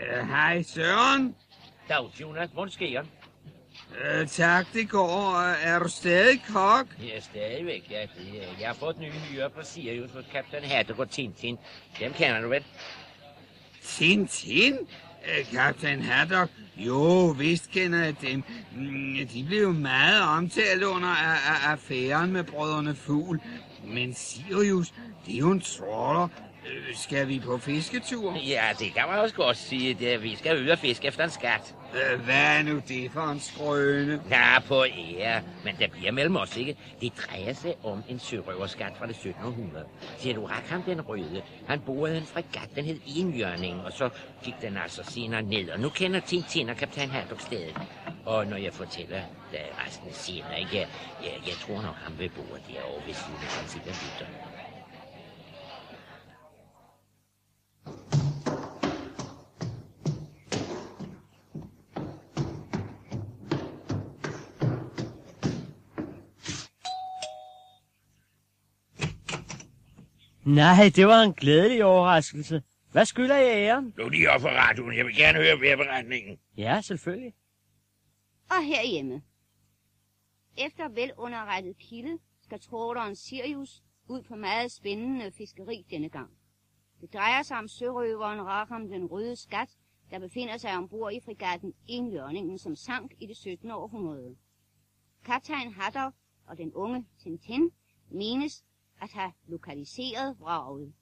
Øh, Hej, Søren. Dag, Jonas. Hvordan sker? Øh, tak, det går. Er du stadig kok? Er stadigvæk, ja. Det, er- jeg har fået nye hyre på Sirius hos Kaptajn Haddock og Tintin. Dem kender du vel? Tintin? Øh, Kaptajn Haddock? Jo, vist kender jeg dem. Mm, De blev jo meget omtalt under a- a- affæren med brødrene Fugl. Men Sirius, det er jo en trawler. Øh, Skal vi på fisketur? Ja, det kan man også godt sige. Det, vi skal ud og fiske efter en skat. Øh, Hvad er nu det for en skrøne? Ja, på ære. Men det bliver mellem os, ikke? Det drejer sig om en sørøverskat fra det 1700. Ser du, Rakam den Røde, han boede en fregat, den hed Enhjørning, og så gik den altså senere ned. Og nu kender Tintin og kaptajn Haddock stedet. Og når jeg fortæller da resten senere, ikke? Jeg, jeg, jeg tror nok, han vil bo derovre ved siden af hans lytter. Nej, det var en glædelig overraskelse. Hvad skylder jeg æren? Nu lige op for radioen. Jeg vil gerne høre vejrberetningen. Ja, selvfølgelig. Og herhjemme. Efter velunderrettet kilde skal tråderen Sirius ud på meget spændende fiskeri denne gang. Det drejer sig om sørøveren Rakam den Røde Skat, der befinder sig ombord i frigatten Enhjørningen, som sank i det 17. århundrede. Kaptajn Haddock og den unge Tintin menes at have lokaliseret vraget.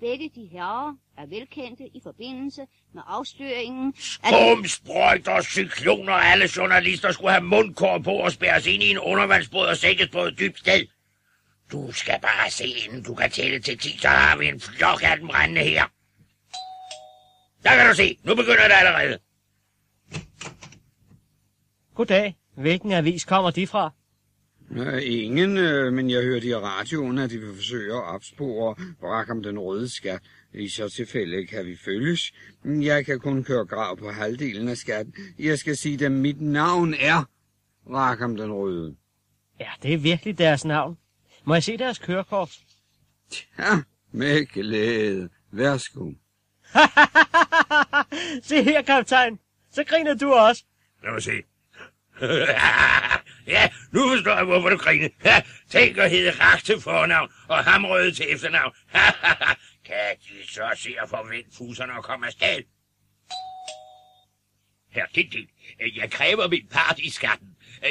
Begge de herrer er velkendte i forbindelse med afsløringen af... Cykloner og alle journalister skulle have mundkår på og spærres ind i en undervandsbåd og sættes på et dybt sted. Du skal bare se, inden du kan tælle til 10, så har vi en flok af dem brændende her. Der kan du se, nu begynder det allerede. Goddag. Hvilken avis kommer de fra? Øh, ingen, øh, men jeg hørte i radioen, at de vil forsøge at opspore Brakam den røde skat. I så tilfælde kan vi følges. Jeg kan kun køre grav på halvdelen af skatten. Jeg skal sige dem, mit navn er Rakam den røde. Ja, det er virkelig deres navn. Må jeg se deres kørekort? Ja, med glæde. Værsgo. se her, kaptajn. Så griner du også. Lad mig se. ja, nu forstår jeg, hvorfor du griner. Ja, Tænk at hedde Rak til fornavn og Hamrøde til efternavn. kan de så se at forvente fuserne og komme afsted? Her, Tintin, jeg kræver min part i skatten.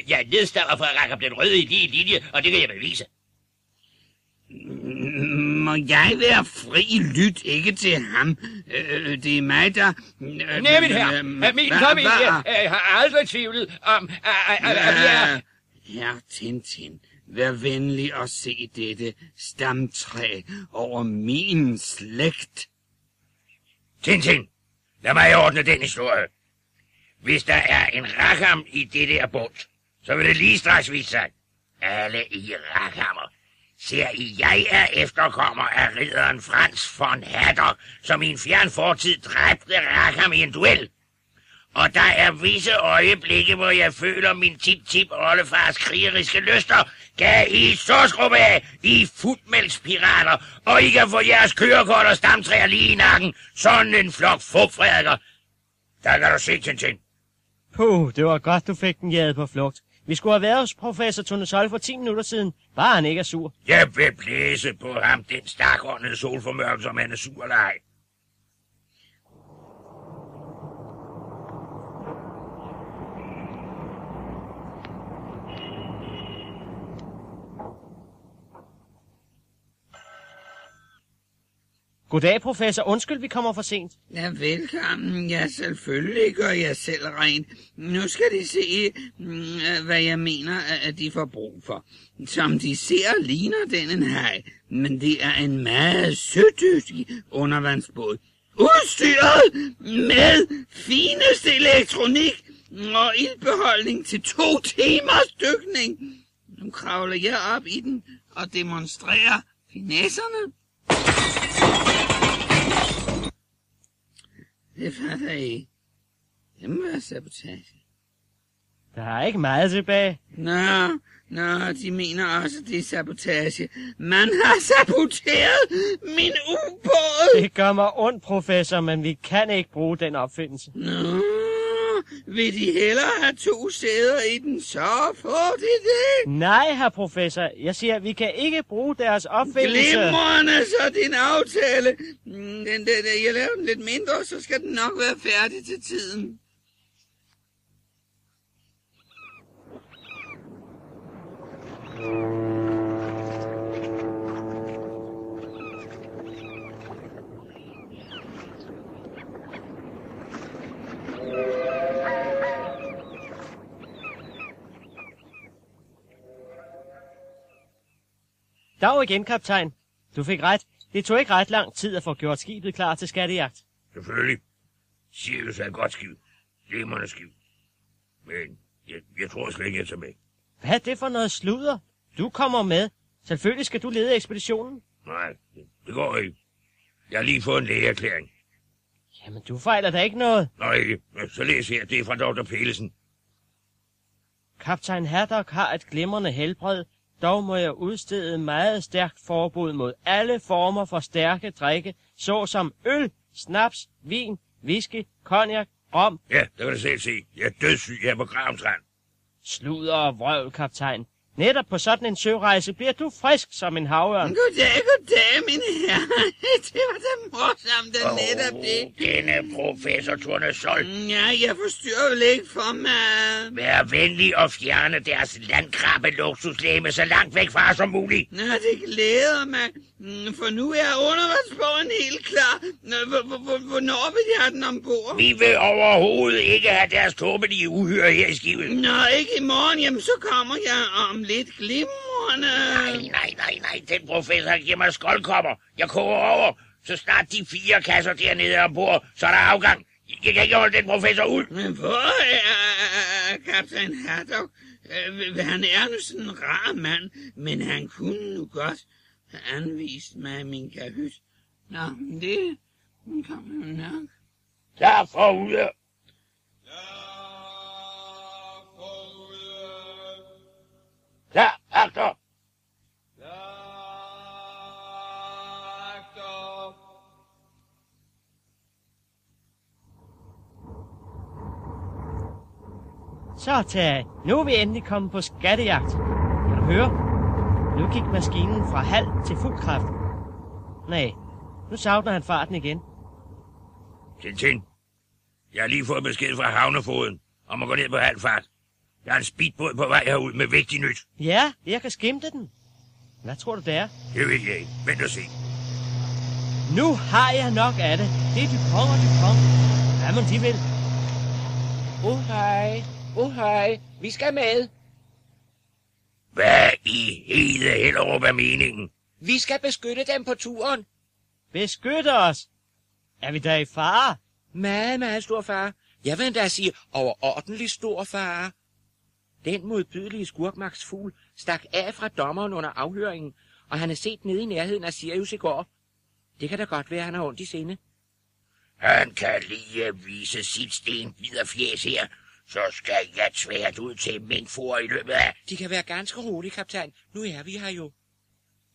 Jeg nedstammer fra op den Røde i din linje, og det kan jeg bevise. Må jeg være fri lyt, ikke til ham? Øh, det er mig, der... Øh, Nej, min herre, øh, min familie hva- øh, har aldrig tvivlet om, at, vi er... Herr Tintin, vær venlig at se dette stamtræ over min slægt. Tintin, lad mig ordne den historie. Hvis der er en rakam i det der bund, så vil det lige straks vise sig. Alle i rakammer. Ser I, jeg er efterkommer af ridderen Frans von Hatter, som i en fjern fortid dræbte Rackham i en duel. Og der er visse øjeblikke, hvor jeg føler min tip-tip oldefars krigeriske lyster. Kan I så skrubbe af, I futmælkspirater, og I kan få jeres kørekort og stamtræer lige i nakken. Sådan en flok fugfrædiker. Der kan du se, Tintin. Puh, det var godt, du fik den jade på flugt. Vi skulle have været hos professor Tunesol for 10 minutter siden. Bare han ikke er sur. Jeg vil blæse på ham, den stakåndede solformørkelse, som han er sur eller ej. Goddag, professor. Undskyld, vi kommer for sent. Ja, velkommen. Ja, selvfølgelig gør jeg selv rent. Nu skal de se, mm, hvad jeg mener, at de får brug for. Som de ser, ligner den en hej, men det er en meget sødygtig undervandsbåd. Udstyret med fineste elektronik og ildbeholdning til to timers dykning. Nu kravler jeg op i den og demonstrerer finesserne. Det fatter jeg ikke. Det må være sabotage. Der er ikke meget tilbage. Nå, nå, de mener også, det er sabotage. Man har saboteret min ubåd! Det gør mig ondt, professor, men vi kan ikke bruge den opfindelse. Nå, vil de hellere have to sæder i den, så får de det. Nej, herr professor. Jeg siger, at vi kan ikke bruge deres opfindelse. Glimrende, så din aftale. Mm, Den, den, den, jeg laver den lidt mindre, så skal den nok være færdig til tiden. Dag igen, kaptajn. Du fik ret. Det tog ikke ret lang tid at få gjort skibet klar til skattejagt. Selvfølgelig. Sirius er et godt skib. Glimrende skib. Men jeg, jeg tror slet ikke, jeg tager med. Hvad er det for noget sludder? Du kommer med. Selvfølgelig skal du lede ekspeditionen. Nej, det, det går ikke. Jeg har lige fået en lægeerklæring. Jamen, du fejler da ikke noget. Nå, Så læs her. Det er fra Dr. Pellesen. Kaptajn Haddock har et glimrende helbred, dog må jeg udstede meget stærkt forbud mod alle former for stærke drikke, såsom øl, snaps, vin, whisky, cognac, rom, Ja, det kan du selv se. Jeg er dødssyg her på Gravensrand. sludder og vrøvl, kaptajn. Netop på sådan en sørejse bliver du frisk som en havørn. Goddag, goddag, mine herrer. Det var da morsomt, at netop det. denne professor Tornesol. Ja, jeg forstyrrer vel ikke for meget. Vær venlig og fjerne deres landkrabbe luksuslæme så langt væk fra os som muligt. Nå, det glæder mig, Mm, for nu er undervandsbogen helt klar. Nå, hvor- hvor- hvor- Hvornår vil de have den ombord? Vi vil overhovedet ikke have deres tåbelige uhyre her i skibet. Nå, ikke i morgen, jamen så kommer jeg om lidt glimrende. Nej, nej, nej, nej. Den professor giver mig skoldkopper. Jeg koger over. Så snart de fire kasser dernede er ombord, så er der afgang. Jeg kan ikke holde den professor ud. Men hvor er kaptajn Haddock? Øh, Han er nu sådan en rar mand, men han kunne nu godt have anvist mig min kahyt. Nå, det kommer jo nok. Der forude. Der, agter. Så tag, nu er vi endelig kommet på skattejagt. Kan du høre? Nu gik maskinen fra halv til fuld kraft. Nej, nu savner han farten igen. Tintin. Jeg har lige fået besked fra havnefoden om at gå ned på halv fart. Jeg har en speedbåd på vej herud med vigtig nyt. Ja, jeg kan skimte den. Hvad tror du, det er? Det ved jeg ikke. Vent og se. Nu har jeg nok af det. Det er Dupont og Dupont. Hvad må de vil? Oh hej, oh hej, vi skal med. Hvad i hele Hellerup er meningen? Vi skal beskytte dem på turen. Beskytte os! Er vi der i fare? Meget, meget stor far. Jeg vil endda sige overordentlig stor far. Den modbydelige skurkmaks fugl stak af fra dommeren under afhøringen, og han er set nede i nærheden af Sirius i går. Det kan da godt være, han har ondt i sinde. Han kan lige vise sit stenbider fjes her, så skal jeg tvært ud til minkfor i løbet af... De kan være ganske rolige, kaptajn. Nu er vi her jo.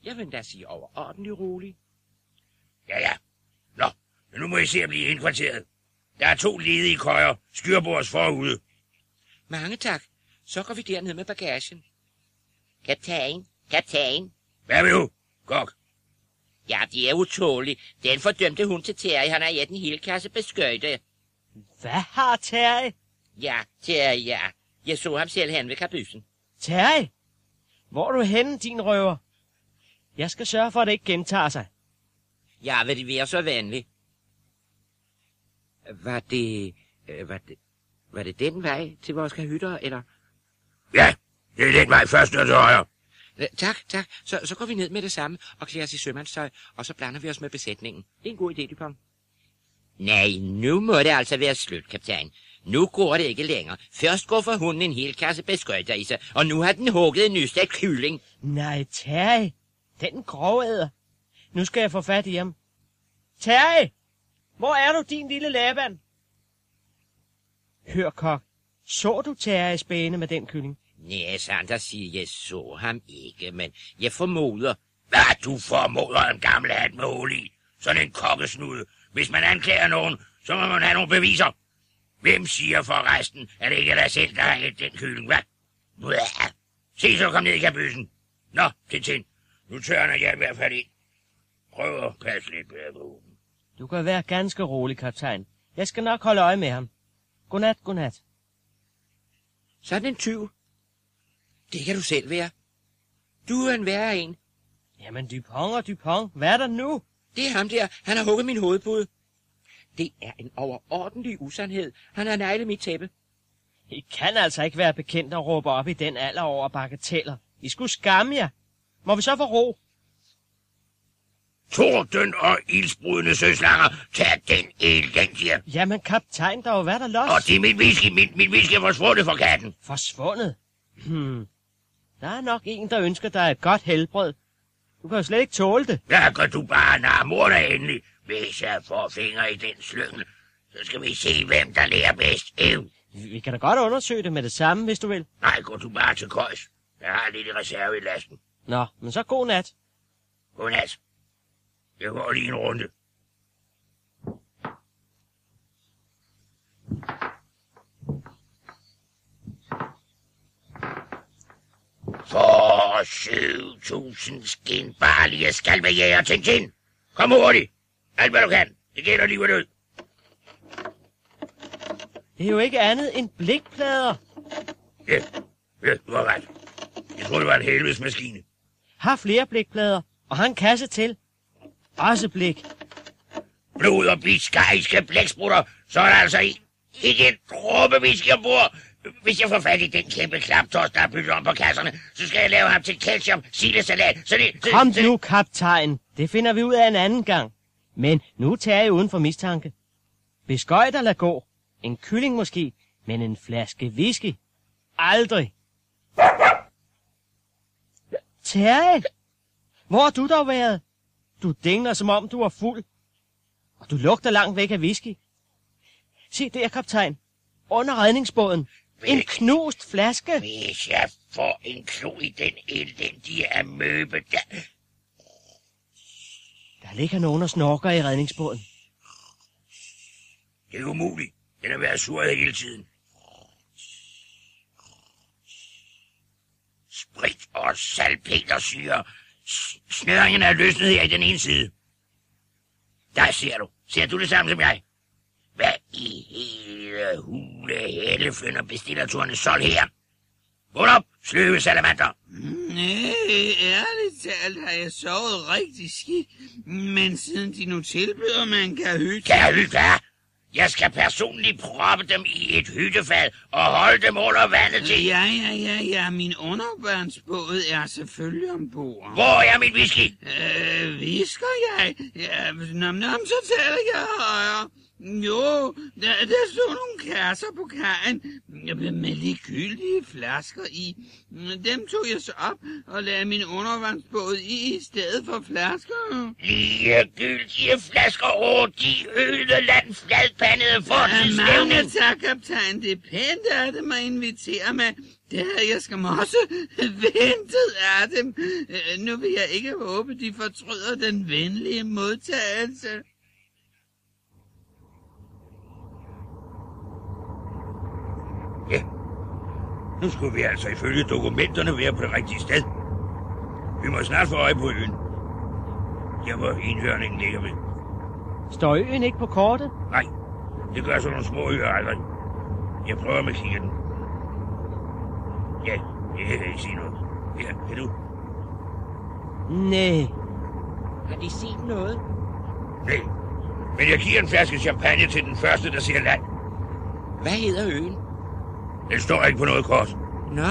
Jeg vil endda sige overordentlig rolig. Ja, ja. Nå, men nu må I se at blive indkvarteret. Der er to ledige køjer, styrbords forude. Mange tak. Så går vi derned med bagagen. Kaptajn, kaptajn. Hvad vil du? Kok. Ja, det er utåligt. Den fordømte hun til Terry, han har i en hel kasse beskøjte. Hvad har Terry? Ja, Terry, ja. Jeg så ham selv hen ved kabysen. Terry? Hvor er du henne, din røver? Jeg skal sørge for, at det ikke gentager sig. Ja, vil de være så venlig? Var det, øh, var det, var det den vej til vores kahytter, eller? Ja, det er den vej først og til højre. Øh, Tak, tak. Så, så går vi ned med det samme og klæder os i sømandstøj, og så blander vi os med besætningen. Det er en god idé, Dupont. Nej, nu må det altså være slut, kaptajn. Nu går det ikke længere. Først går for hunden en hel kasse beskøjter i sig, og nu har den hugget en nystegt kylling. Nej, Terry. Den grovæder. Nu skal jeg få fat i ham. Terry! Hvor er du, din lille laban? Hør, kok. Så du Terje spæne med den kylling? Nej, sandt at sige, jeg så ham ikke, men jeg formoder. Hvad du formoder en gammel hat med hul i? Sådan en kokkesnude. Hvis man anklager nogen, så må man have nogle beviser. Hvem siger for resten, at det ikke er dig selv, der har den kylling, hvad? Blah. Se så, kom ned i kabysen. Nå, Tintin, nu tørner jeg i hvert fald ind. Prøv at passe lidt bedre på. Du kan være ganske rolig, kaptajn. Jeg skal nok holde øje med ham. Godnat, godnat. Sådan en tyv. Det kan du selv være. Du er en værre en. Jamen, Dupont og Dupont, hvad er der nu? Det er ham der. Han har hugget min hovedpude. Det er en overordentlig usandhed. Han har neglet mit tæppe. I kan altså ikke være bekendt at råbe op i den alder over bagateller. I skulle skamme jer. Må vi så få ro? Torden og ildsbrudende søslanger, tag den elendige. Jamen, kaptajn, der er jo hvad der los. Og det er mit whisky, mit, mit whisky er forsvundet fra katten. Forsvundet? Hmm. Der er nok en, der ønsker dig et godt helbred. Du kan jo slet ikke tåle det. Der kan du bare narmor dig endelig. Hvis jeg får fingre i den slyngel, så skal vi se, hvem der lærer bedst. Ev. Vi kan da godt undersøge det med det samme, hvis du vil. Nej, gå du bare til køjs. Jeg har lidt i reserve i lasten. Nå, men så god nat. Godnat. Jeg går lige en runde. For 7.000 skinbarlige skalpejæger, Tintin. Kom hurtigt. Alt hvad du kan. Det gælder liv og død. Det er jo ikke andet end blikplader. Ja, ja, du har ret. Jeg tror, det var en helvedes maskine. Har flere blikplader, og har en kasse til. Også blik. Blod og biskajske blæksprutter, så er der altså i. Ikke et dråbe whisky ombord. Hvis jeg får fat i den kæmpe klaptos, der er bygget om på kasserne, så skal jeg lave ham til ketchup, silesalat, så det... Så, Kom så, nu, kaptajn. Det finder vi ud af en anden gang. Men nu tager jeg uden for mistanke. Beskøjt lad gå. En kylling måske, men en flaske whisky. Aldrig. Terje, hvor har du dog været? Du dingler, som om du er fuld. Og du lugter langt væk af whisky. Se der, kaptajn. Under redningsbåden. En knust flaske. Hvis jeg får en klo i den elendige amøbe, der... Der ligger nogen og snorker i redningsbåden. Det er umuligt. Den har været sur hele tiden. Sprit og salpetersyre. Snøringen er løsnet her i den ene side. Der ser du. Ser du det samme som jeg? Hvad i hele hule hellefønder bestiller Torne Sol her? Vågn op, sløve salamander. Nej, ærligt talt har jeg sovet rigtig skidt, men siden de nu tilbyder mig en kahyt... Kan jeg hvad? Jeg skal personligt proppe dem i et hyttefald og holde dem under vandet til. Ja, ja, ja, ja, min underbørnsbåd er selvfølgelig ombord. Hvor er mit whisky? Øh, visker jeg? Ja, nom, nom, så taler jeg højere. Jo, der, der stod nogle kasser på kajen med ligegyldige flasker i. Dem tog jeg så op og lagde min undervandsbåd i i stedet for flasker. Ligegyldige flasker over de øde land fladpandede Ja, mange tak, kaptajn. Det er pænt af dem at invitere mig. Det havde jeg skam også ventet af dem. Nu vil jeg ikke håbe, de fortryder den venlige modtagelse. Nu skulle vi altså ifølge dokumenterne være på det rigtige sted. Vi må snart få øje på øen. Der hvor enhørningen ligger ved. Står øen ikke på kortet? Nej, det gør sådan nogle små øer aldrig. Jeg prøver med kiggen. Ja, jeg kan ikke sige noget. Ja, kan du? Nej. Har de set noget? Nej. Men jeg giver en flaske champagne til den første, der siger land. Hvad hedder øen? Den står ikke på noget kort. Nå,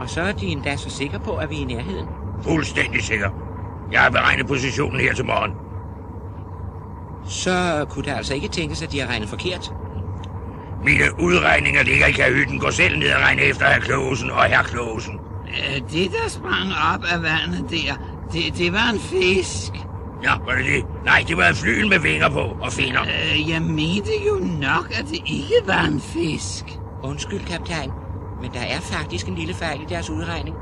og så er de endda så sikre på, at vi er i nærheden. Fuldstændig sikker. Jeg har beregnet positionen her til morgen. Så kunne det altså ikke tænkes, at de har regnet forkert. Mine udregninger ligger i kahytten. Gå selv ned og regne efter herr Klosen og herr Klosen. Øh, Det, der sprang op af vandet der, det, det var en fisk. Ja, var det det? Nej, det var et flyl med vinger på og finner. Øh, Jeg mente jo nok, at det ikke var en fisk. Undskyld, kaptajn, men der er faktisk en lille fejl i deres udregning.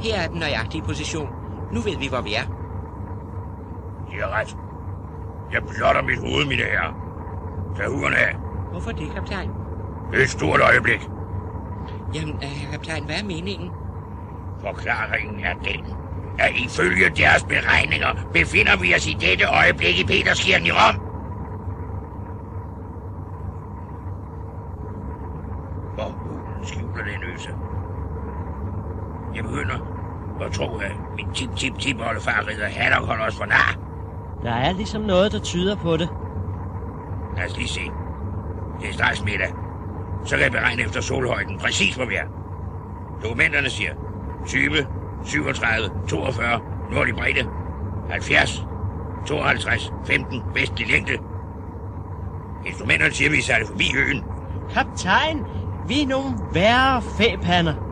Her er den nøjagtige position. Nu ved vi, hvor vi er. De har ret. Jeg blotter mit hoved, mine herrer. Tag huren af. Hvorfor det, kaptajn? Det er et stort øjeblik. Jamen, uh, kaptajn, hvad er meningen? Forklaringen er den, at ifølge deres beregninger befinder vi os i dette øjeblik i Peterskirken i Rom. Hvor skjuler den øse? Jeg begynder at tro, at min tip tip tip oldefar ridder Haddock holder os for nar. Der er ligesom noget, der tyder på det. Lad os lige se. Det er straks middag. Så kan jeg beregne efter solhøjden præcis, hvor vi er. Dokumenterne siger 20, 37, 42, nordlig bredde, 70, 52, 15, vestlig længde. Instrumenterne siger, at vi er særligt forbi øen. Kaptajn, vi er nogle værre fæpander.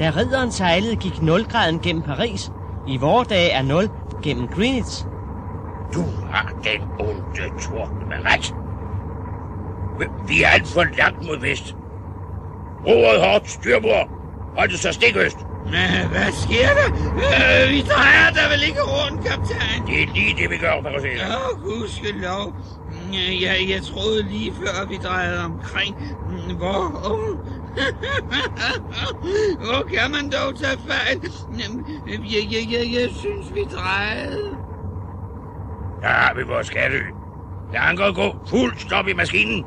Da ridderen sejlede, gik 0 graden gennem Paris. I vore dage er 0 gennem Greenwich. Du har den onde torden med ret. Vi er alt for langt mod vest. Roret hårdt, styrbord. Hold det så stikøst. Men hvad sker der? Øh, vi drejer der vel ikke rundt, kaptajn? Det er lige det, vi gør, passagerer. Åh, oh, gudskelov. Jeg, jeg troede lige før, vi drejede omkring. Hvor? Oh. Hvor kan man dog tage fejl? Jeg, jeg, jeg, jeg synes, vi drejede. Der har vi vores skatteø. Lad ankeret gå. Fuld stop i maskinen.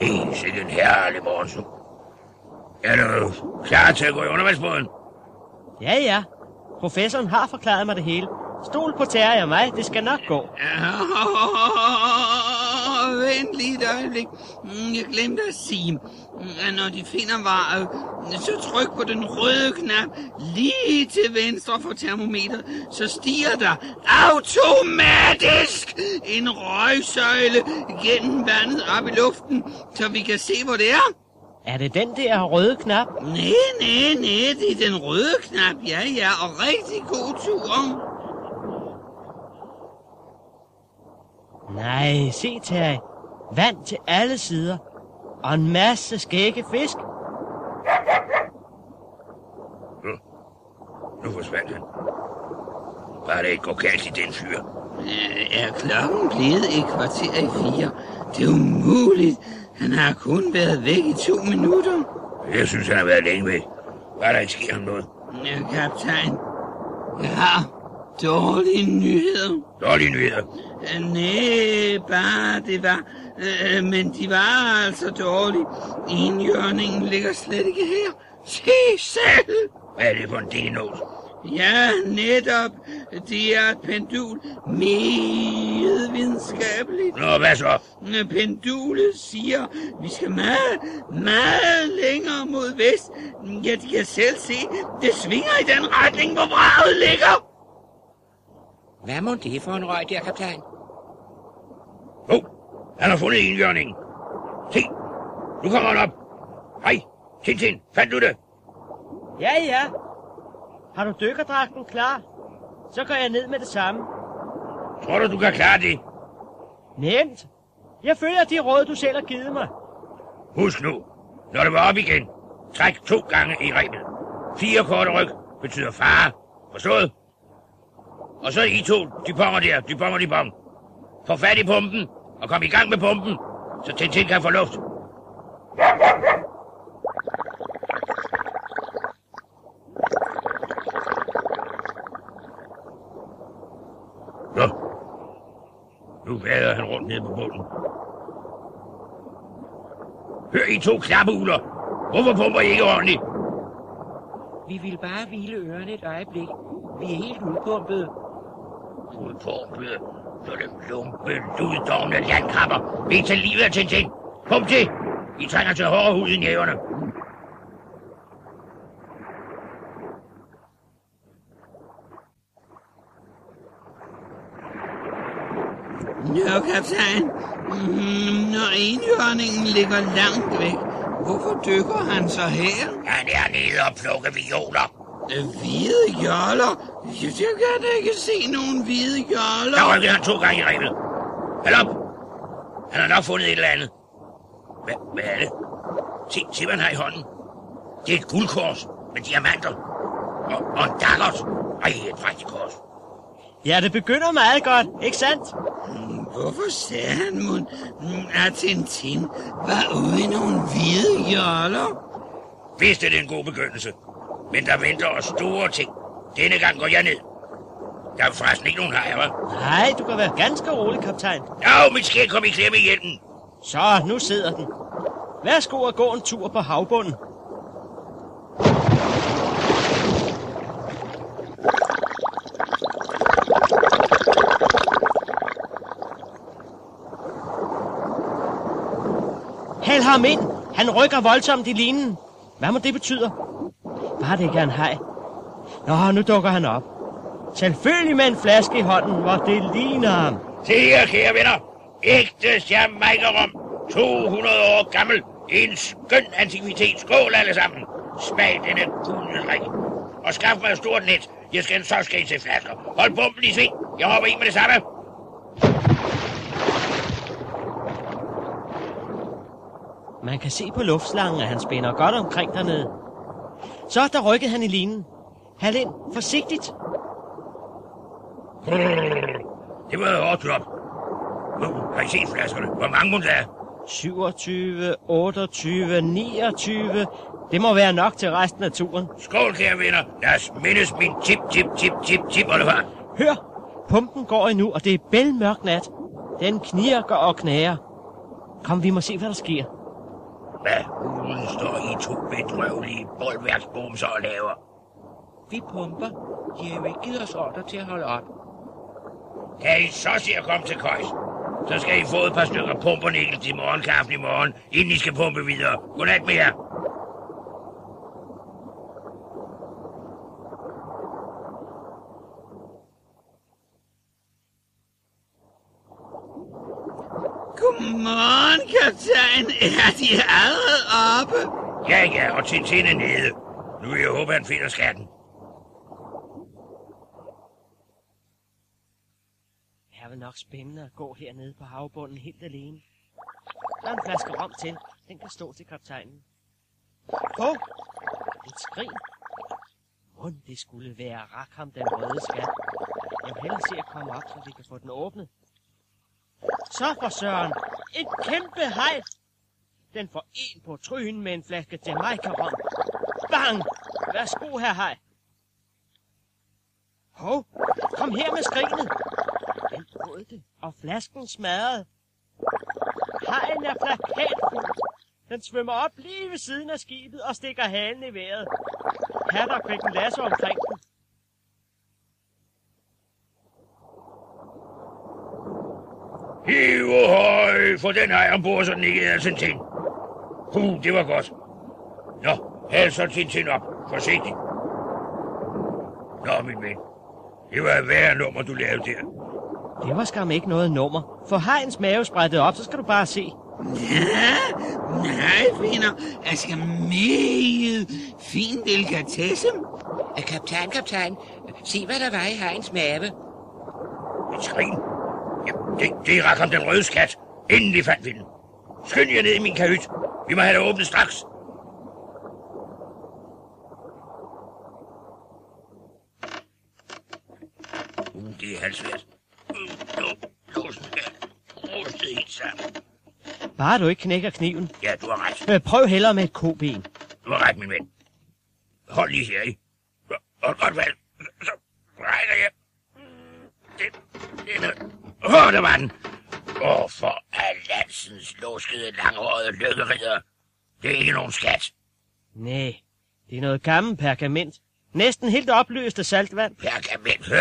En sikke en herlig morgensol. Er du klar til at gå i undervandsbåden? Ja, ja. Professoren har forklaret mig det hele. Stol på Terje og mig, det skal nok gå. Vent lige et øjeblik. Jeg glemte at sige, at når de finder varet, så tryk på den røde knap lige til venstre for termometeret, så stiger der automatisk en røgsøjle gennem vandet op i luften, så vi kan se, hvor det er. Er det den der røde knap? Nej, nej, nej, det er den røde knap, ja, ja, og rigtig god tur. Nej, se Terje. Vand til alle sider. Og en masse skægge fisk. Nu forsvandt han. Bare det ikke går galt i den fyr. Øh, Er klokken blevet et kvarter i fire? Det er umuligt. Han har kun været væk i to minutter. Jeg synes, han har været længe væk. Bare der ikke sker ham noget. Ja, kaptajn. Jeg har dårlige nyheder. Dårlige nyheder. Øh, Nej, bare det var... Øh, men de var altså dårlige. Enhjørningen ligger slet ikke her. Se selv! Hvad er det for en dinot? Ja, netop. Det er et pendul. Meget videnskabeligt. Nå, hvad så? Pendulet siger, vi skal meget, meget længere mod vest. Ja, de kan selv se, det svinger i den retning, hvor vraget ligger. Hvad må det for en røg der, kaptajn? Oh, han har fundet enhjørningen. Se, nu kommer han op. Hej, Tintin, fandt du det? Ja, ja. Har du dykkerdragten klar? Så går jeg ned med det samme. Tror du, du kan klare det? Nemt. Jeg følger de råd, du selv har givet mig. Husk nu, når du var op igen, træk to gange i rebet. Fire korte ryg betyder fare. Forstået? Og så I to, de ponger der, de ponger de bong. Få fat i pumpen, og kom i gang med pumpen, så Tintin kan få luft. Nå. Nu vader han rundt ned på bunden. Hør I to klappeuler. Hvorfor pumper I ikke ordentligt? Vi vil bare hvile ørerne et øjeblik. Vi er helt udpumpet. Udpumpet for dem lumpe, luddovne landkrabber. Vi til livet af Tintin. Pump til. I trænger til hårde hud i næverne. Ja, kaptajn. Mm, Når enhjørningen ligger langt væk, hvorfor dykker han så her? Han er nede og plukke violer. Hvide joller? Jeg kan da ikke se nogen hvide joller. Der rykkede han to gange i rebet. Hold op! Han har nok fundet et eller andet. Hvad, hvad er det? Se, se, hvad han har i hånden. Det er et guldkors med diamanter. Og, og en daggert. Ej, et prægtigt kors. Ja, det begynder meget godt, ikke sandt? Hvorfor sagde han, mon, at Tintin var ude i nogle hvide joller? Vidst er det en god begyndelse. Men der venter os store ting. Denne gang går jeg ned. Der er forresten ikke nogen her, hva'? Nej, du kan være ganske rolig, kaptajn. Au, mit skæg kom i klemme i hjelmen. Så, nu sidder den. Værsgo at gå en tur på havbunden. Hæld ham ind. Han rykker voldsomt i linen. Hvad må det betyde? Bare det ikke er en hej. Nå, nu dukker han op. Selvfølgelig med en flaske i hånden, hvor det ligner ham. Se her, kære venner. Ægte Jamaica-rom. 200 år gammel. En skøn antikvitet. Skål alle sammen. Smag denne gule drik. Og skaff mig et stort net. Jeg skal så skal I til flasker. Hold bomben i sving. Jeg hopper i med det samme. Man kan se på luftslangen, at han spænder godt omkring dernede. Så der rykkede han i linen. Hald ind, forsigtigt. Det var et hårdt job. Nu har I set flaskerne. Hvor mange må der er? 27, 28, 29. Det må være nok til resten af turen. Skål, kære venner. Lad os mindes min tip, tip, tip, tip, tip, oldefar. Hør, pumpen går endnu, og det er bælmørk nat. Den knirker og knager. Kom, vi må se, hvad der sker. Hvad uden står I to bedrøvelige boldværksbomser og laver? Vi pumper. De har jo ikke givet os ordre til at holde op. Kan I så se at komme til køjs? Så skal I få et par stykker pumpernikkel til morgenkaffen i morgen, inden I skal pumpe videre. Godnat med jer. Godmorgen, kaptajn. Er de allerede oppe? Ja, ja, og Tintin er nede. Nu vil jeg håbe, han finder skatten. Det vel nok spændende at gå hernede på havbunden helt alene. Der er en flaske rom til. Den kan stå til kaptajnen. Hov! Et skrig. Mund, det skulle være Rakham den røde skat. Jeg vil hellere se at komme op, så vi kan få den åbnet. Så for søren. Et kæmpe hej. Den får en på trynen med en flaske Jamaica-rom. Bang! Værsgo, her hej. Hov, kom her med skrinet forstået det, og flasken smadret. Hajen er plakatfuld. Den svømmer op lige ved siden af skibet og stikker halen i vejret. Hatter fik en lasso omkring den. Hiv og høj, for den har ombord, så den ikke er Tintin. Puh, det var godt. Nå, hæld så Tintin op. Forsigtigt. Nå, min ven. Det var et værre nummer, du lavede der. Det var skam ikke noget nummer. For hajens mave sprættede op, så skal du bare se. Ja, nej, venner. Jeg skal med fin delikatesse. Kaptajn, kaptajn. Se, hvad der var i hejens mave. Et skrin. Ja, det, det er Rakham den røde skat. Endelig fandt vi den. Skynd jer ned i min kahyt. Vi må have det åbnet straks. Uh, det er halvsvært. Uh, nu, låsen er rustet helt sammen. Bare du ikke knækker kniven. Ja, du har ret. Øh, Prøv hellere med et koben. Du har ret, min ven. Hold lige her, ikke? Hold godt valg. Så rækker jeg. Det, det er Åh, oh, der var den. Åh, oh, for alansens låskede langhårede lykkerider. Det er ikke nogen skat. Nej, det er noget gammelt pergament. Næsten helt opløst af saltvand. Pergament, hø?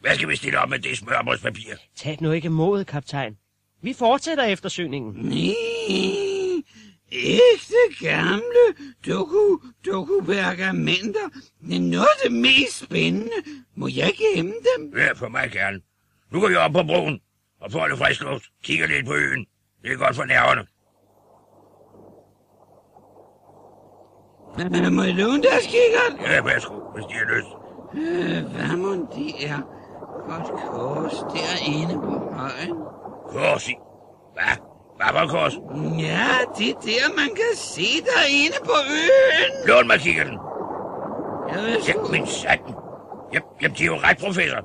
Hvad skal vi stille op med det smørbrødspapir? Tag nu ikke modet, kaptajn. Vi fortsætter eftersøgningen. Nej, ægte gamle doku, doku pergamenter. Det er noget af det mest spændende. Må jeg gemme dem? Ja, for mig gerne. Nu går vi op på broen og får lidt frisk luft. Kigger lidt på øen. Det er godt for nerverne. Må jeg låne deres kikkert? Ja, værsgo, hvis de har lyst. Øh, hvad må det er? Godt kors derinde på højen. Kors i. Hvad? Hvad for et kors? Ja, det er der, man kan se derinde på øen. Lån mig kikkerten. Jeg vil Ja, men satan. Jamen, jamen, de er jo ret, professor.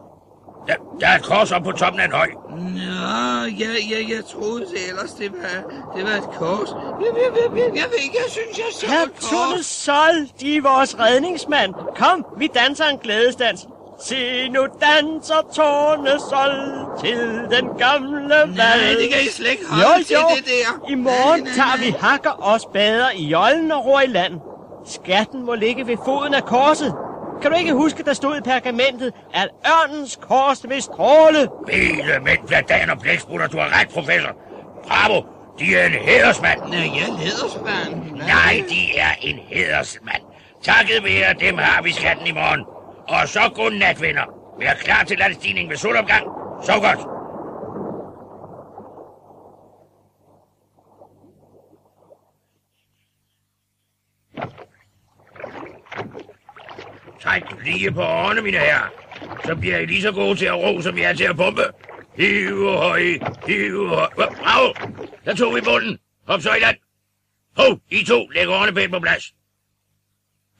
Der, der er et kors op på toppen af en høj. Nå, ja, ja, jeg troede det ellers, det var, det var et kors. Jeg, jeg, jeg, jeg, jeg ved ikke, jeg synes, jeg så Herr et kors. Tone Sol, de er vores redningsmand. Kom, vi danser en glædesdans. Se nu danser Tone Sol til den gamle Nej, vald. det kan I slet ikke Jo, holde til jo. det der. I morgen Nej, nej, tager vi nej. hakker og spader i jollen og ror i land. Skatten må ligge ved foden af korset. Kan du ikke huske, der stod i pergamentet, at ørnens kors vil stråle? Bele, mænd, platan og blæksprutter, du har ret, professor. Bravo, de er en hædersmand. Nej, jeg er lederspand. Nej, de er en hædersmand. Takket være dem har vi skatten i morgen. Og så godnat, venner. Vær klar til landstigning ved solopgang. Så godt. Træk lige på årene, mine herrer. Så bliver I lige så gode til at ro, som jeg er til at pumpe. Hiv høj, hiv høj. Bravo! Der tog vi bunden. Hop så i land. Hov, I to, læg årene pænt på plads.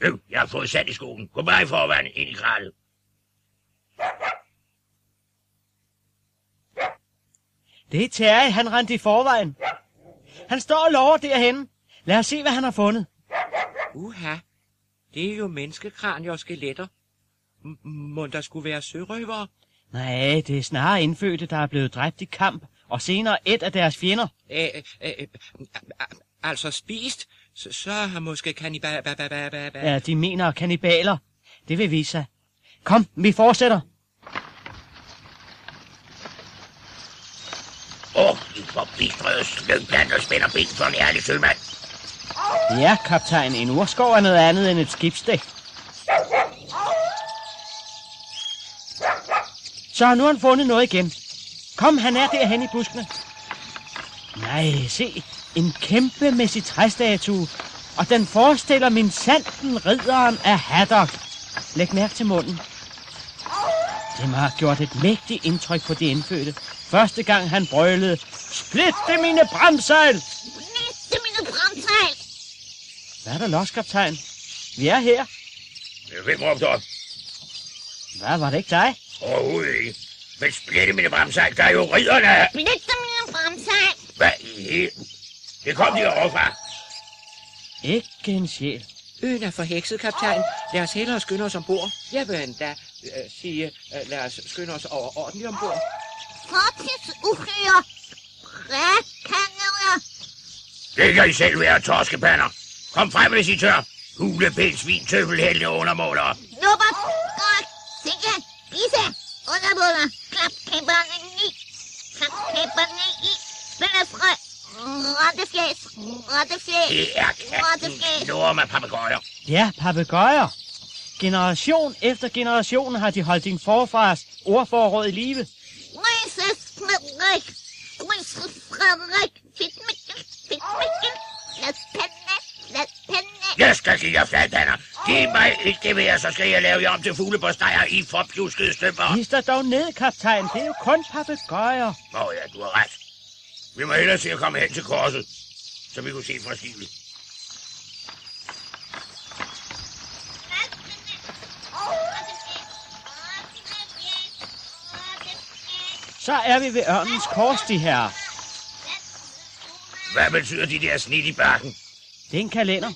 Øv, jeg har fået sand i skoen. Gå bare i forvejen ind i krattet. Det er Terje, han rendte i forvejen. Han står og lover derhenne. Lad os se, hvad han har fundet. Uha, det er jo menneskekranier og skeletter. M- må der skulle være sørøvere? Nej, det er snarere indfødte, der er blevet dræbt i kamp, og senere et af deres fjender. Æ, æ, æ, altså spist, så, så har måske kannibal... Ba, ba, ba, ba, ba. Ja, de mener kannibaler. Det vil vise sig. Kom, vi fortsætter. Åh, oh, I forbistrede sløvbland og spænder ben for en ærlig sømand. Ja, kaptajn, en urskov er noget andet end et skibsdæk. Så nu har han fundet noget igen. Kom, han er derhen i buskene. Nej, se. En kæmpemæssig træstatue. Og den forestiller min sanden ridderen af Haddock. Læg mærke til munden. Det må have gjort et mægtigt indtryk på de indfødte. Første gang han brølede, splitte mine bremsejl! Næste mine bremsejl! Hvad er der los, kaptajn? Vi er her. Hvem råbte op? Hvad, var det ikke dig? Overhovedet ikke. Men splitte mine bremsejl, der er jo ridderne. Næste mine bremsejl! Hvad i? Det kom de overfra. Ikke en sjæl. Øen er forhekset, kaptajn. Lad os hellere skynde os ombord. Jeg vil endda øh, sige, øh, lad os skynde os over ordentligt ombord. Fortidsuhyre! Prækanoner! Det kan I selv være, torskepander. Kom frem, hvis I tør. Hulepæl, svin, tøffelhældende undermålere. Nubber! Godt! Sikke! Gisse! Undermåler! Klapkæmperne i! Klapkæmperne i! Spændefrø! Rottefjæs! Rottefjæs! Det er katten. Nord med papegøjer. Ja, papegøjer. Generation efter generation har de holdt din forfars ordforråd i live. Prinsesse Frederik! Prinsesse Frederik! Fedtmikkel! Fedtmikkel! Lad pande! Lad pande! Jeg skal give jer fladpander. Giv mig et gevær, så skal jeg lave jer om til fuglebårstejer i forpjuskede stømmer. Hist dig dog ned, kaptajn. Det er jo kun papegøjer. Åh oh, ja, du har ret. Vi må hellere se at komme hen til korset, så vi kunne se fra skibet. Så er vi ved ørnens kors, de her. Hvad betyder de der snit i bakken? Det er en kalender.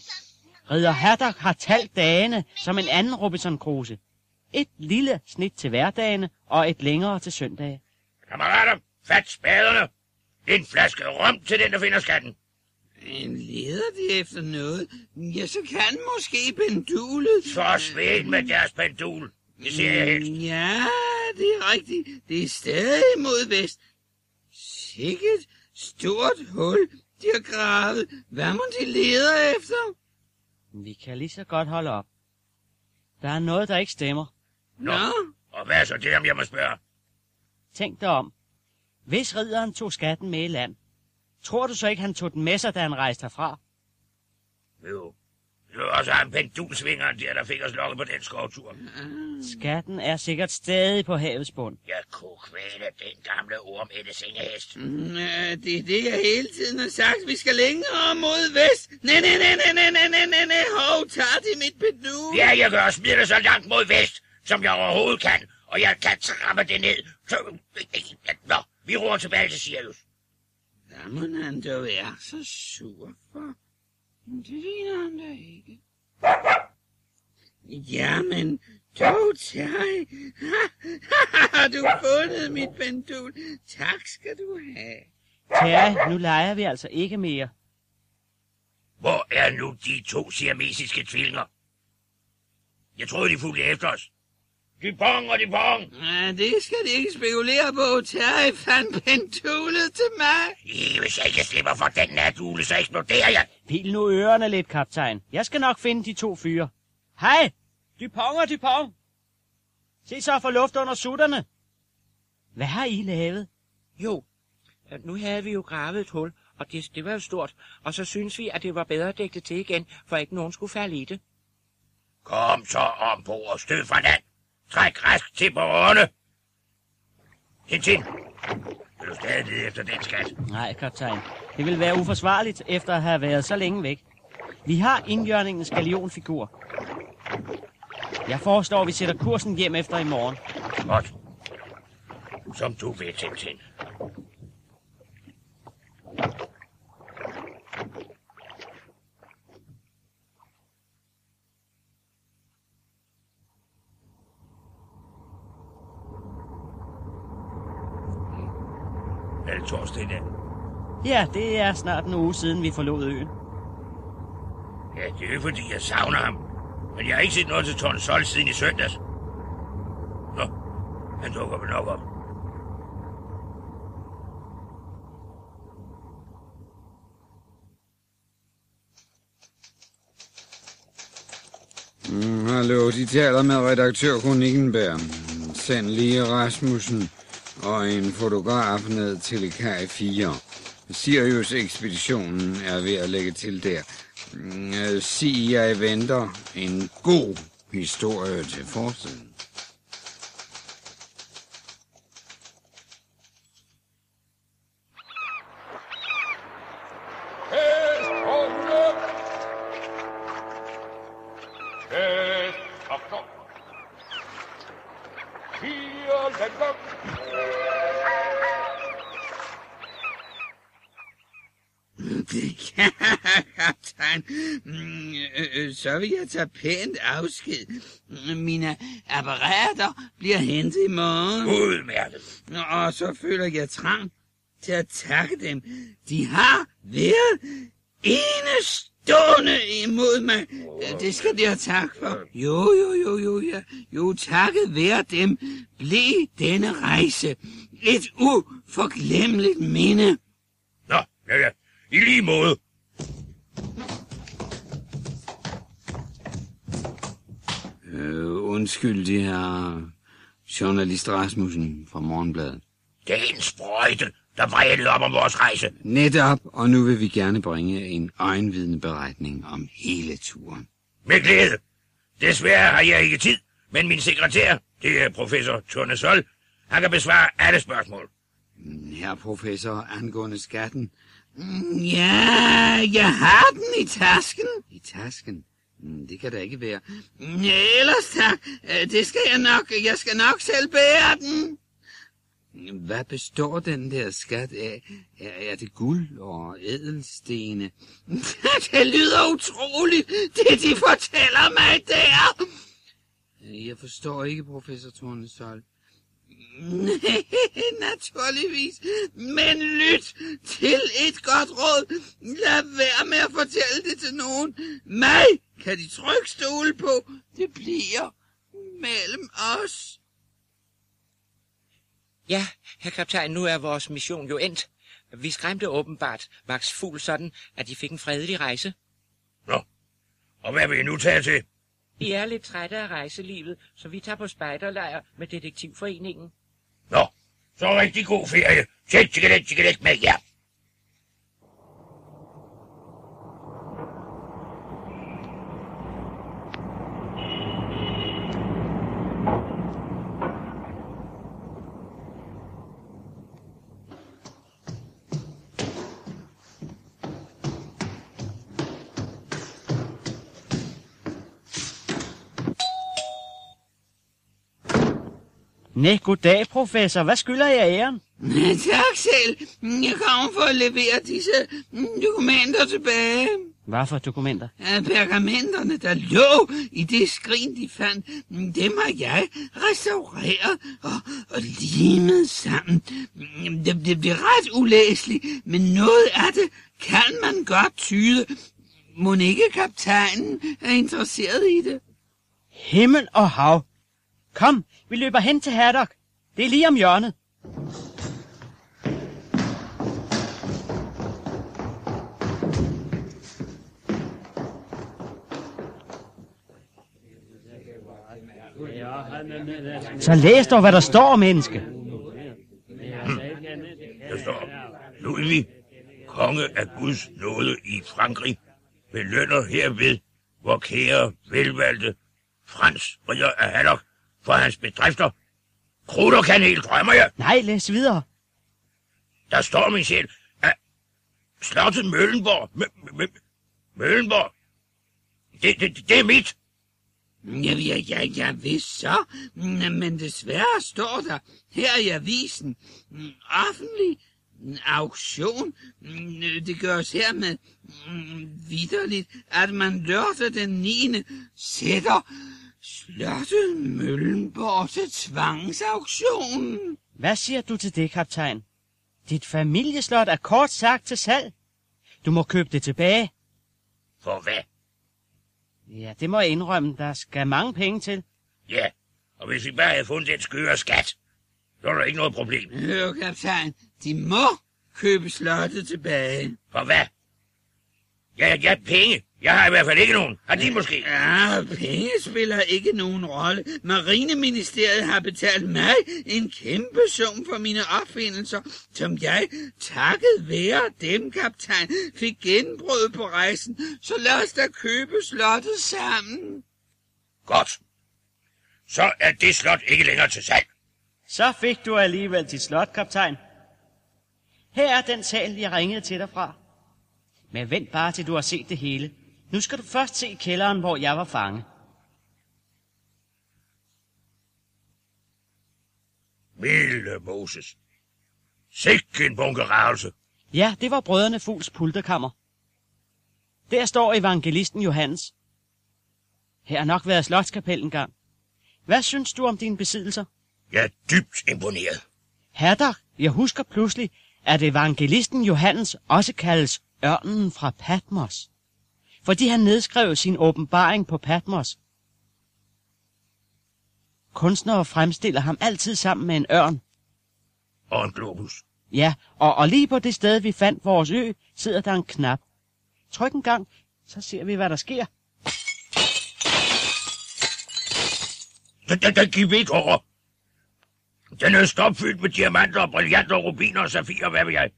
Ridder Haddock har talt dagene som en anden Robinson Crusoe. Et lille snit til hverdagene og et længere til søndage. Kammerater, fat spaderne. En flaske rom til den, der finder skatten. En leder de efter noget? Ja, så kan måske pendulet... Forsvind med deres pendul. Det ser jeg helst. Ja, det er rigtigt. Det er stadig mod vest. Sikkert stort hul, de har gravet. Hvad må de leder efter? Vi kan lige så godt holde op. Der er noget, der ikke stemmer. Nå. Nå, Og hvad er så det, om jeg må spørge? Tænk dig om. Hvis ridderen tog skatten med i land, tror du så ikke, han tog den med sig, da han rejste herfra? Jo, Det var også ham pendulsvingeren der, der fik os lokket på den skovtur. Skatten er sikkert stadig på havets bund. Jeg kunne kvæle den gamle orm Sengehest. Mm, Det er det, jeg hele tiden har sagt. Vi skal længere mod vest. Nej, nej, nej, nej, nej, nej, nej, nej, nej. Hov, tager de mit bedue? Ja, jeg gør smide det så langt mod vest, som jeg overhovedet kan, og jeg kan trappe det ned. Så... Nå, vi roer tilbage til Sirius. Hvad må han dog være så sur for? Det ligner han da ikke. Jamen, dog Terry. Har du fundet mit pendul? Tak skal du have. Terry, nu leger vi altså ikke mere. Hvor er nu de to siamesiske tvillinger? Jeg troede, de fulgte efter os. De pong og de pong. Ja, det skal de ikke spekulere på. Terry fandt pendulet til mig. I, hvis jeg ikke slipper for den natule, så eksploderer jeg. Pil nu ørerne lidt, kaptajn. Jeg skal nok finde de to fyre. Hej! Dupont og Dupont! Se så for luft under sutterne. Hvad har I lavet? Jo, nu havde vi jo gravet et hul, og det, det var jo stort. Og så synes vi, at det var bedre at dække det til igen, for ikke nogen skulle falde i det. Kom så ombord og stød fra land. Træk rask til årene. Tintin, vil du stadig efter den skat? Nej, kaptajn. Det vil være uforsvarligt efter at have været så længe væk. Vi har indjørningens galionfigur. Jeg foreslår, at vi sætter kursen hjem efter i morgen. Godt. Som du vil, Tintin. Det torsdag i dag? Ja, det er snart en uge siden, vi forlod øen. Ja, det er fordi, jeg savner ham. Men jeg har ikke set noget til Torne Sol siden i søndags. Nå, han dukker vel nok op. Mm, hallo, de taler med redaktør Kronikenberg. Send lige Rasmussen og en fotograf ned til Kaj 4. Sirius-ekspeditionen er ved at lægge til der. Mm, øh, sig, jeg venter en god historie til forsiden. Så vil jeg tage pænt afsked. Mine apparater bliver hentet i morgen. Udmærket. Og så føler jeg trang til at takke dem. De har været enestående imod mig. Det skal de have tak for. Jo, jo, jo, jo, ja. Jo, takket være dem blev denne rejse et uforglemmeligt minde. Nå, ja, ja. I lige måde. Øh, undskyld, det her journalist Rasmussen fra Morgenbladet. Det er en sprøjte, der vrælede op om vores rejse. Netop, og nu vil vi gerne bringe en øjenvidende beretning om hele turen. Med glæde. Desværre har jeg ikke tid, men min sekretær, det er professor Tone Sol, han kan besvare alle spørgsmål. Herre professor, angående skatten. Mm, Ja, jeg har den i tasken. I tasken? Mm, Det kan da ikke være. Ja, Ellers tak. Øh, det skal jeg nok. Jeg skal nok selv bære den. Hvad består den der skat af? Er, er det guld og ædelstene? det lyder utroligt, det de fortæller mig der. Jeg forstår ikke, professor Tornesol. Nej, naturligvis. Men lyt til et godt råd. Lad være med at fortælle det til nogen. Mig kan de trygt stole på. Det bliver mellem os. Ja, herr kaptajn, nu er vores mission jo endt. Vi skræmte åbenbart Max Fugl sådan, at de fik en fredelig rejse. Nå, og hvad vil I nu tage til? Vi er lidt trætte af rejselivet, så vi tager på spejderlejr med detektivforeningen. Sonra iki god ferie. Sæt sigaret, sigaret. Næ, goddag, professor. Hvad skylder jeg æren? Tak selv. Jeg kommer for at levere disse mm, dokumenter tilbage. Hvad for dokumenter? Af pergamenterne, der lå i det skrin, de fandt, mm, dem har jeg restaureret og, og limet sammen. Mm, Det, det bliver ret ulæseligt, men noget af det kan man godt tyde. Må ikke kaptajnen er interesseret i det? Himmel og hav. Kom, vi løber hen til Haddock. Det er lige om hjørnet. Så læs dog, hvad der står, menneske. Der står, Ludvig, konge af Guds nåde i Frankrig, belønner herved vor kære, velvalgte Frans Ridder af Haddock for hans bedrifter. Krudt og kanel, drømmer jeg. Nej, læs videre. Der står, min sjæl, at slottet Møllenborg, Mø- Mø- Mø- Møllenborg, det, det, det er mit. Ja, ja, ja, ja, hvis så. Men desværre står der her i avisen, mm, offentlig mm, auktion. Mm, Det gøres hermed mm, vidderligt, at man lørdag den 9. sætter slottet Møllenborg til tvangsauktion. Hvad siger du til det, kaptajn? Dit familieslot er kort sagt til salg. Du må købe det tilbage. For hvad? Ja, det må jeg indrømme. Der skal mange penge til. Ja, og hvis vi bare havde fundet den skøre skat, så er der ikke noget problem. Hør, kaptajn, de må købe slottet tilbage. For hvad? Ja, ja, penge. Jeg har i hvert fald ikke nogen. Har de måske? Ja, penge spiller ikke nogen rolle. Marineministeriet har betalt mig en kæmpe sum for mine opfindelser, som jeg, takket være dem, kaptajn, fik genbrud på rejsen. Så lad os da købe slottet sammen. Godt. Så er det slot ikke længere til salg. Så fik du alligevel dit slot, kaptajn. Her er den sal, jeg ringede til dig fra. Men vent bare til du har set det hele. Nu skal du først se kælderen, hvor jeg var fange. Milde Moses. Sikke en bunke. Ja, det var brødrene Fugls pulterkammer. Der står evangelisten Johannes. Her har nok været slotskapel engang. Hvad synes du om dine besiddelser? Jeg er dybt imponeret. Haddock, jeg husker pludselig, at evangelisten Johannes også kaldes ørnen fra Patmos. Fordi han nedskrev sin åbenbaring på Patmos. Kunstnere fremstiller ham altid sammen med en ørn. Og en globus. Ja, og, og lige på det sted, vi fandt vores ø, sidder der en knap. Tryk en gang, så ser vi, hvad der sker. Den, den, den giver vidt over. Den er stopfyldt med diamanter, brillanter, rubiner og safirer, hvad ved jeg.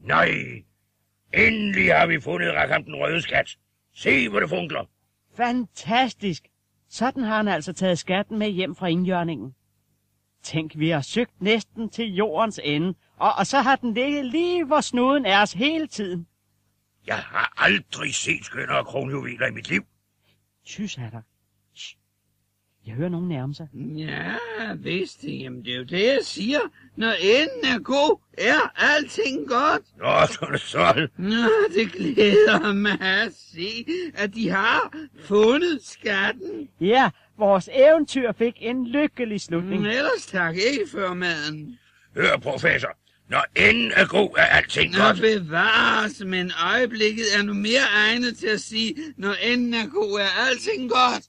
Nej, endelig har vi fundet Rakam den røde skat. Se, hvor det funkler. Fantastisk! Sådan har han altså taget skatten med hjem fra indjørningen. Tænk, vi har søgt næsten til jordens ende, og, og så har den ligget lige, hvor snuden er os hele tiden. Jeg har aldrig set skønnere kronjuveler i mit liv. Tys, Haddock. Jeg hører nogen nærme sig. Ja, vidst det. Jamen, det er jo det, jeg siger. Når enden er god, er alting godt. Nå, så er det sådan. Nå, det glæder mig at se, at de har fundet skatten. Ja, vores eventyr fik en lykkelig slutning. Men ellers tak ikke før maden. Hør, professor. Når enden er god, er alting Nå, godt. bevares, men øjeblikket er nu mere egnet til at sige, når enden er god, er alting godt.